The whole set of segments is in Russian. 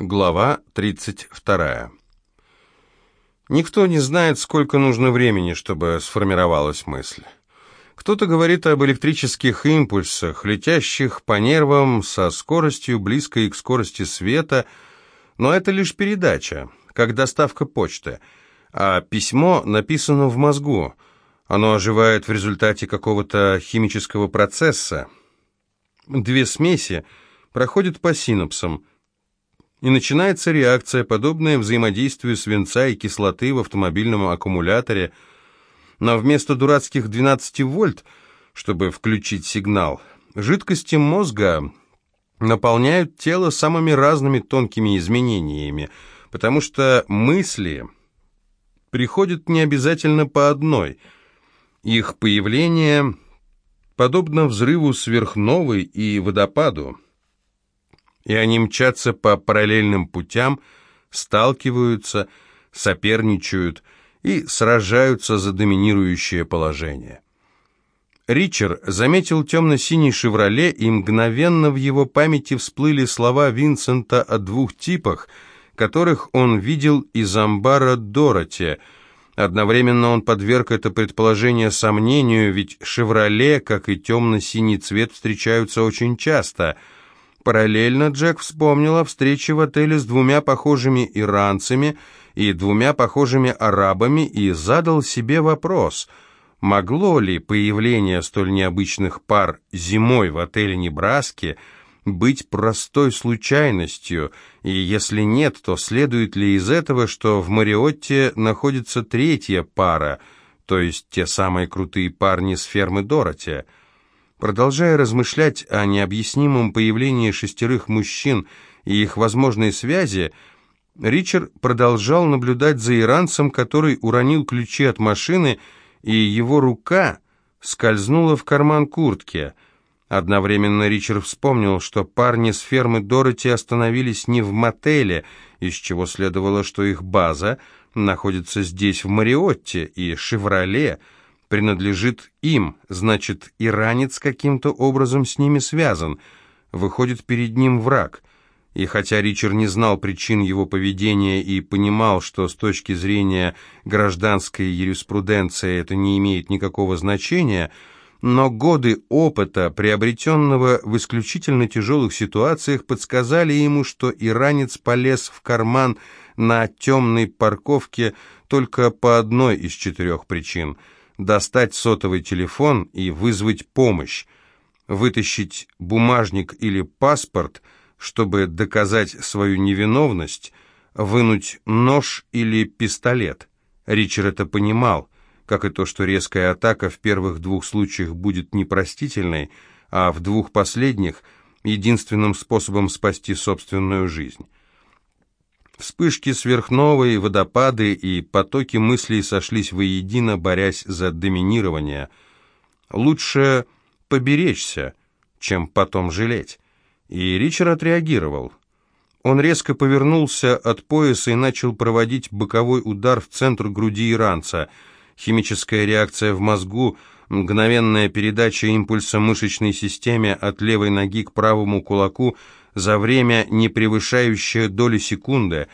Глава 32. Никто не знает, сколько нужно времени, чтобы сформировалась мысль. Кто-то говорит об электрических импульсах, летящих по нервам со скоростью, близкой к скорости света, но это лишь передача, как доставка почты, а письмо написано в мозгу. Оно оживает в результате какого-то химического процесса. Две смеси проходят по синапсам – и начинается реакция, подобная взаимодействию свинца и кислоты в автомобильном аккумуляторе, но вместо дурацких 12 вольт, чтобы включить сигнал, жидкости мозга наполняют тело самыми разными тонкими изменениями, потому что мысли приходят не обязательно по одной. Их появление подобно взрыву сверхновой и водопаду и они мчатся по параллельным путям, сталкиваются, соперничают и сражаются за доминирующее положение. Ричард заметил темно-синий «Шевроле», и мгновенно в его памяти всплыли слова Винсента о двух типах, которых он видел из амбара Дороти. Одновременно он подверг это предположение сомнению, ведь «Шевроле», как и темно-синий цвет, встречаются очень часто – Параллельно Джек вспомнил о встрече в отеле с двумя похожими иранцами и двумя похожими арабами и задал себе вопрос, могло ли появление столь необычных пар зимой в отеле Небраски быть простой случайностью, и если нет, то следует ли из этого, что в Мариотте находится третья пара, то есть те самые крутые парни с фермы Дороти – Продолжая размышлять о необъяснимом появлении шестерых мужчин и их возможной связи, Ричард продолжал наблюдать за иранцем, который уронил ключи от машины, и его рука скользнула в карман куртки. Одновременно Ричард вспомнил, что парни с фермы Дороти остановились не в мотеле, из чего следовало, что их база находится здесь, в Мариотте, и «Шевроле», принадлежит им, значит, иранец каким-то образом с ними связан. Выходит, перед ним враг. И хотя Ричард не знал причин его поведения и понимал, что с точки зрения гражданской юриспруденции это не имеет никакого значения, но годы опыта, приобретенного в исключительно тяжелых ситуациях, подсказали ему, что иранец полез в карман на темной парковке только по одной из четырех причин – достать сотовый телефон и вызвать помощь, вытащить бумажник или паспорт, чтобы доказать свою невиновность, вынуть нож или пистолет. Ричард это понимал, как и то, что резкая атака в первых двух случаях будет непростительной, а в двух последних – единственным способом спасти собственную жизнь. Вспышки сверхновой, водопады и потоки мыслей сошлись воедино, борясь за доминирование. Лучше поберечься, чем потом жалеть. И Ричард отреагировал. Он резко повернулся от пояса и начал проводить боковой удар в центр груди иранца. Химическая реакция в мозгу, мгновенная передача импульса мышечной системе от левой ноги к правому кулаку – за время, не превышающее доли секунды,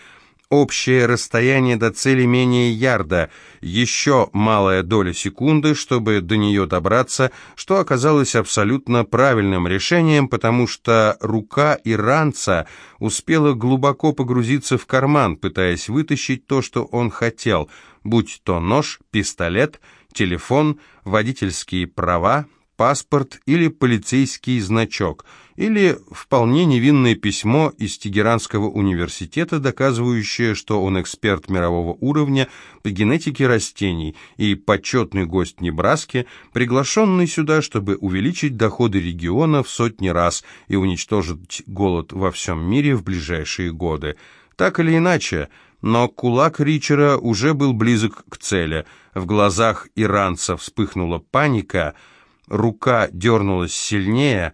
общее расстояние до цели менее ярда, еще малая доля секунды, чтобы до нее добраться, что оказалось абсолютно правильным решением, потому что рука иранца успела глубоко погрузиться в карман, пытаясь вытащить то, что он хотел, будь то нож, пистолет, телефон, водительские права, паспорт или полицейский значок, или вполне невинное письмо из Тегеранского университета, доказывающее, что он эксперт мирового уровня по генетике растений и почетный гость Небраски, приглашенный сюда, чтобы увеличить доходы региона в сотни раз и уничтожить голод во всем мире в ближайшие годы. Так или иначе, но кулак Ричера уже был близок к цели. В глазах иранца вспыхнула паника – Рука дернулась сильнее,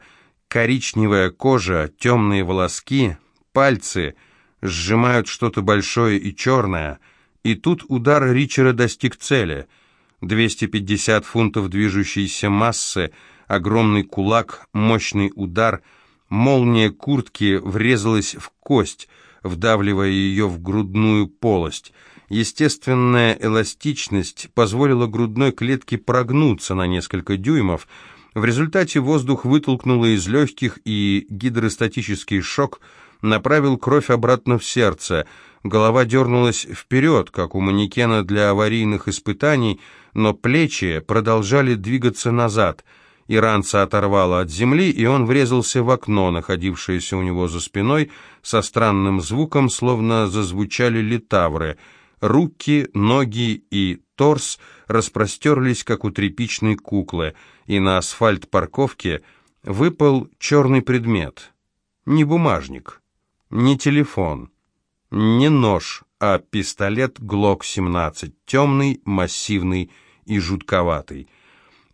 коричневая кожа, темные волоски, пальцы сжимают что-то большое и черное. И тут удар Ричера достиг цели. 250 фунтов движущейся массы, огромный кулак, мощный удар, молния куртки врезалась в кость, вдавливая ее в грудную полость. Естественная эластичность позволила грудной клетке прогнуться на несколько дюймов. В результате воздух вытолкнуло из легких, и гидростатический шок направил кровь обратно в сердце. Голова дернулась вперед, как у манекена для аварийных испытаний, но плечи продолжали двигаться назад — Иранца оторвало от земли, и он врезался в окно, находившееся у него за спиной, со странным звуком, словно зазвучали литавры. Руки, ноги и торс распростерлись, как у тряпичной куклы, и на асфальт парковки выпал черный предмет. Не бумажник, не телефон, не нож, а пистолет ГЛОК-17, темный, массивный и жутковатый.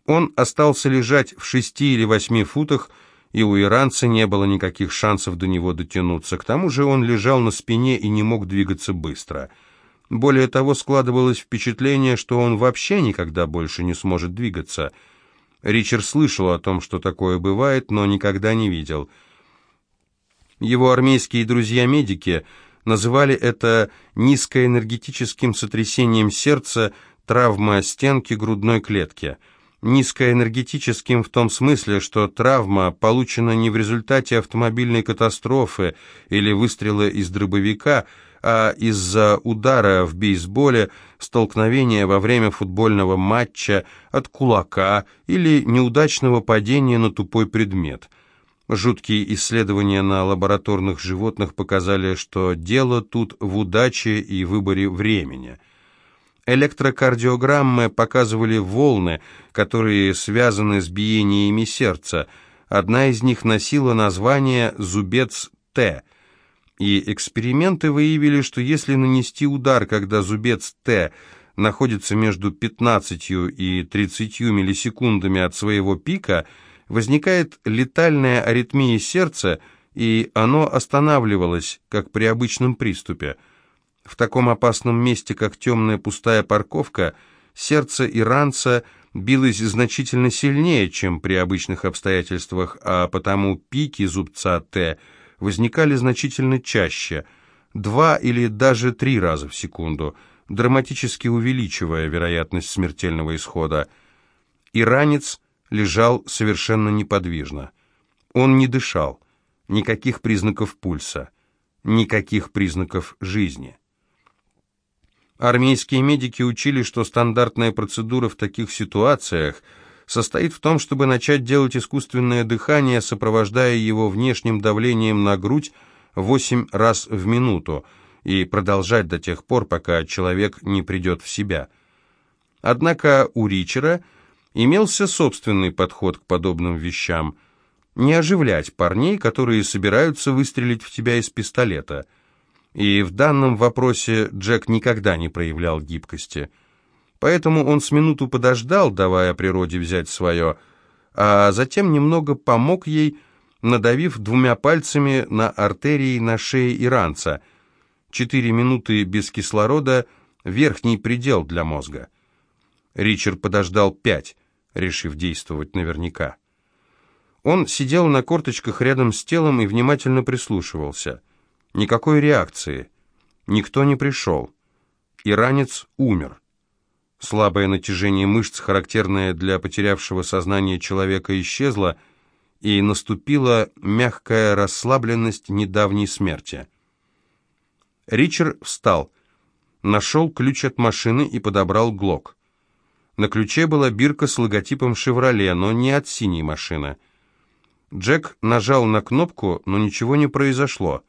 Он остался лежать в шести или восьми футах, и у иранца не было никаких шансов до него дотянуться. К тому же он лежал на спине и не мог двигаться быстро. Более того, складывалось впечатление, что он вообще никогда больше не сможет двигаться. Ричард слышал о том, что такое бывает, но никогда не видел. Его армейские друзья-медики называли это низкоэнергетическим сотрясением сердца, травма стенки грудной клетки – низкоэнергетическим в том смысле, что травма получена не в результате автомобильной катастрофы или выстрела из дробовика, а из-за удара в бейсболе, столкновения во время футбольного матча, от кулака или неудачного падения на тупой предмет. Жуткие исследования на лабораторных животных показали, что дело тут в удаче и выборе времени – Электрокардиограммы показывали волны, которые связаны с биениями сердца. Одна из них носила название «зубец-Т». И эксперименты выявили, что если нанести удар, когда зубец Т находится между 15 и 30 миллисекундами от своего пика, возникает летальная аритмия сердца, и оно останавливалось, как при обычном приступе. В таком опасном месте, как темная пустая парковка, сердце иранца билось значительно сильнее, чем при обычных обстоятельствах, а потому пики зубца Т возникали значительно чаще, два или даже три раза в секунду, драматически увеличивая вероятность смертельного исхода. Иранец лежал совершенно неподвижно. Он не дышал, никаких признаков пульса, никаких признаков жизни. Армейские медики учили, что стандартная процедура в таких ситуациях состоит в том, чтобы начать делать искусственное дыхание, сопровождая его внешним давлением на грудь 8 раз в минуту, и продолжать до тех пор, пока человек не придет в себя. Однако у Ричера имелся собственный подход к подобным вещам – не оживлять парней, которые собираются выстрелить в тебя из пистолета – и в данном вопросе Джек никогда не проявлял гибкости. Поэтому он с минуту подождал, давая природе взять свое, а затем немного помог ей, надавив двумя пальцами на артерии на шее иранца. Четыре минуты без кислорода — верхний предел для мозга. Ричард подождал пять, решив действовать наверняка. Он сидел на корточках рядом с телом и внимательно прислушивался — Никакой реакции. Никто не пришел. Иранец умер. Слабое натяжение мышц, характерное для потерявшего сознание человека, исчезло, и наступила мягкая расслабленность недавней смерти. Ричард встал, нашел ключ от машины и подобрал глок. На ключе была бирка с логотипом «Шевроле», но не от синей машины. Джек нажал на кнопку, но ничего не произошло.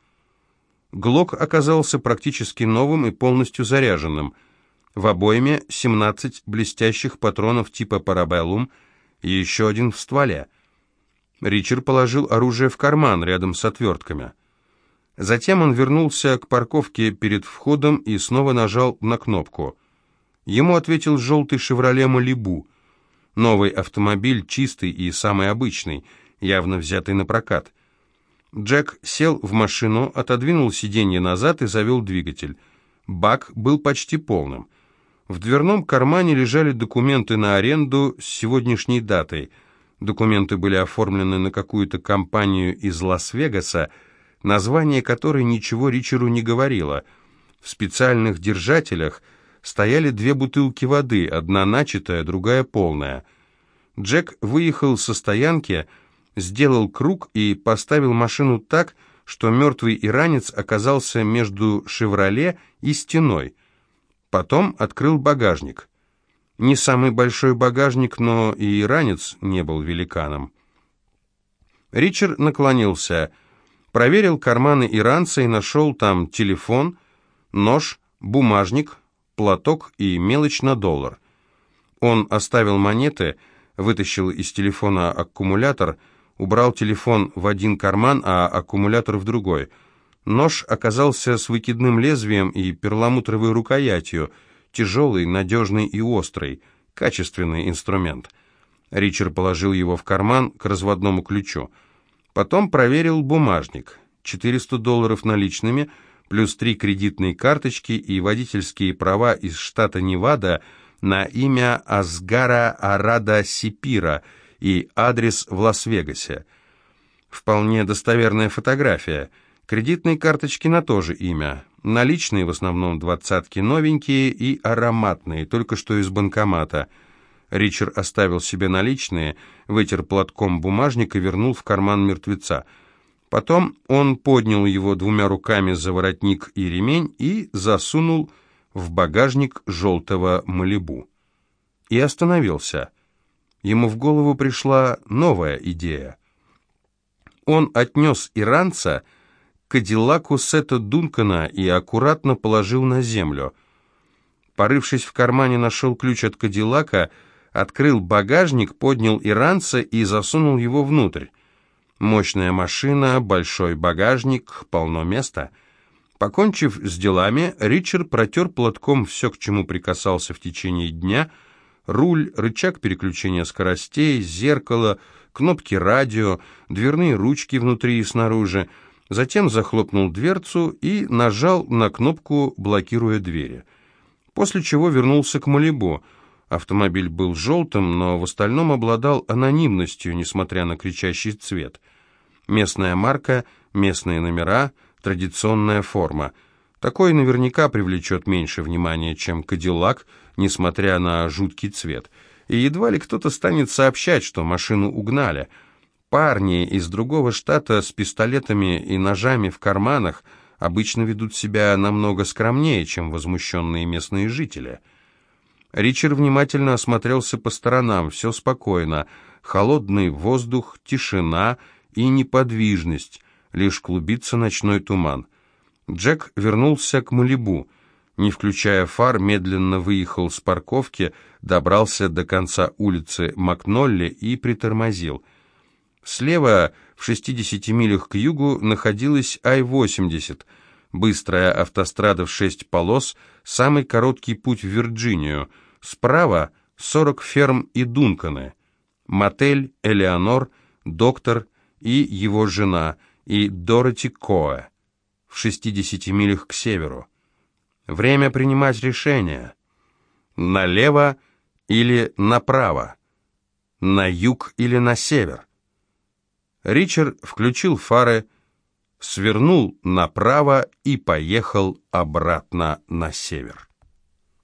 Глок оказался практически новым и полностью заряженным. В обойме 17 блестящих патронов типа «Парабеллум» и еще один в стволе. Ричард положил оружие в карман рядом с отвертками. Затем он вернулся к парковке перед входом и снова нажал на кнопку. Ему ответил желтый «Шевроле Малибу». Новый автомобиль, чистый и самый обычный, явно взятый на прокат. Джек сел в машину, отодвинул сиденье назад и завел двигатель. Бак был почти полным. В дверном кармане лежали документы на аренду с сегодняшней датой. Документы были оформлены на какую-то компанию из Лас-Вегаса. название которой ничего Ричеру не говорило. В специальных держателях стояли две бутылки воды, одна начатая, другая полная. Джек выехал со стоянки, сделал круг и поставил машину так, что мертвый иранец оказался между «Шевроле» и стеной. Потом открыл багажник. Не самый большой багажник, но и иранец не был великаном. Ричард наклонился, проверил карманы иранца и нашел там телефон, нож, бумажник, платок и мелочь на доллар. Он оставил монеты, вытащил из телефона аккумулятор, убрал телефон в один карман, а аккумулятор в другой. Нож оказался с выкидным лезвием и перламутровой рукоятью, тяжелый, надежный и острый, качественный инструмент. Ричард положил его в карман к разводному ключу. Потом проверил бумажник. 400 долларов наличными, плюс три кредитные карточки и водительские права из штата Невада на имя Асгара Арада Сипира и адрес в Лас-Вегасе. Вполне достоверная фотография. Кредитные карточки на то же имя. Наличные в основном двадцатки новенькие и ароматные, только что из банкомата. Ричард оставил себе наличные, вытер платком бумажник и вернул в карман мертвеца. Потом он поднял его двумя руками за воротник и ремень и засунул в багажник желтого малибу. И остановился. Ему в голову пришла новая идея. Он отнес иранца Кадиллаку Сета Дункана и аккуратно положил на землю. Порывшись в кармане, нашел ключ от Кадиллака, открыл багажник, поднял иранца и засунул его внутрь. Мощная машина, большой багажник, полно места. Покончив с делами, Ричард протер платком все, к чему прикасался в течение дня, руль, рычаг переключения скоростей, зеркало, кнопки радио, дверные ручки внутри и снаружи, затем захлопнул дверцу и нажал на кнопку, блокируя двери. После чего вернулся к Малибу. Автомобиль был желтым, но в остальном обладал анонимностью, несмотря на кричащий цвет. Местная марка, местные номера, традиционная форма. Такой наверняка привлечет меньше внимания, чем Кадиллак, несмотря на жуткий цвет. И едва ли кто-то станет сообщать, что машину угнали – Парни из другого штата с пистолетами и ножами в карманах обычно ведут себя намного скромнее, чем возмущенные местные жители. Ричард внимательно осмотрелся по сторонам, все спокойно. Холодный воздух, тишина и неподвижность, лишь клубится ночной туман. Джек вернулся к Малибу. Не включая фар, медленно выехал с парковки, добрался до конца улицы Макнолли и притормозил – Слева, в 60 милях к югу, находилась Ай-80, быстрая автострада в шесть полос, самый короткий путь в Вирджинию. Справа 40 ферм и Дунканы, мотель, Элеонор, доктор и его жена, и Дороти Коэ в 60 милях к северу. Время принимать решение. Налево или направо? На юг или на север? Ричард включил фары, свернул направо и поехал обратно на север.